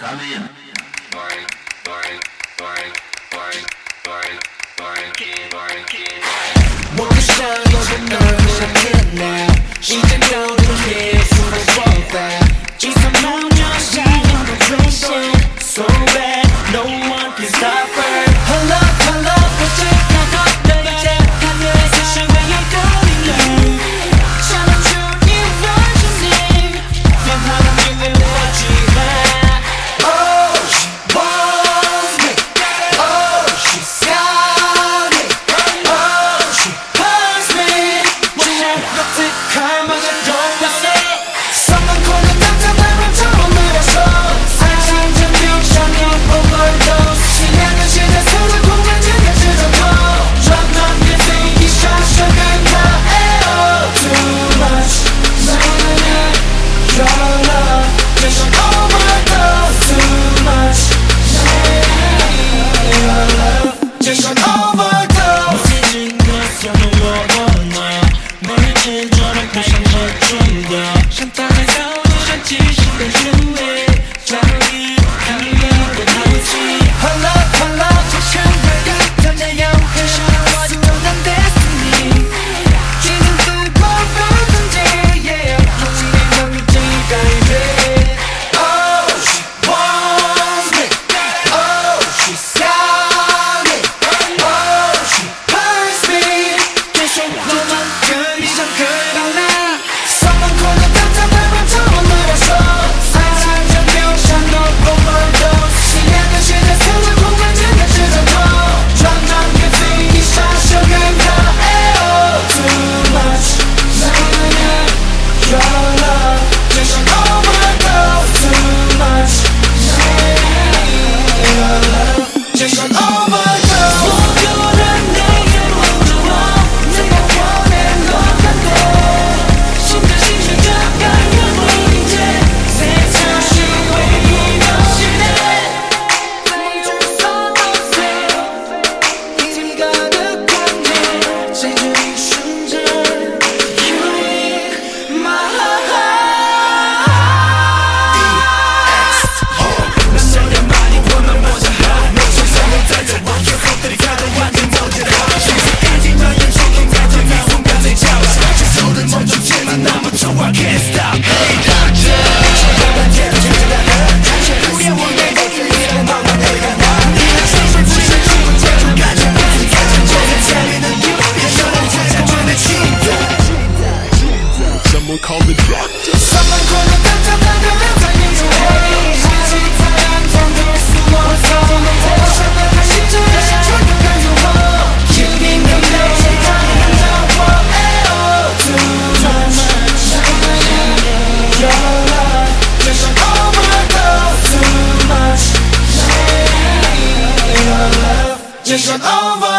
Come in. Boring, boring, boring, boring, boring, boring, boring, boring. Walk a shine on the nerves, I can't now. She can know the kids who don't want that. She's a mom, young, shy, on the drone, so bad. competition over.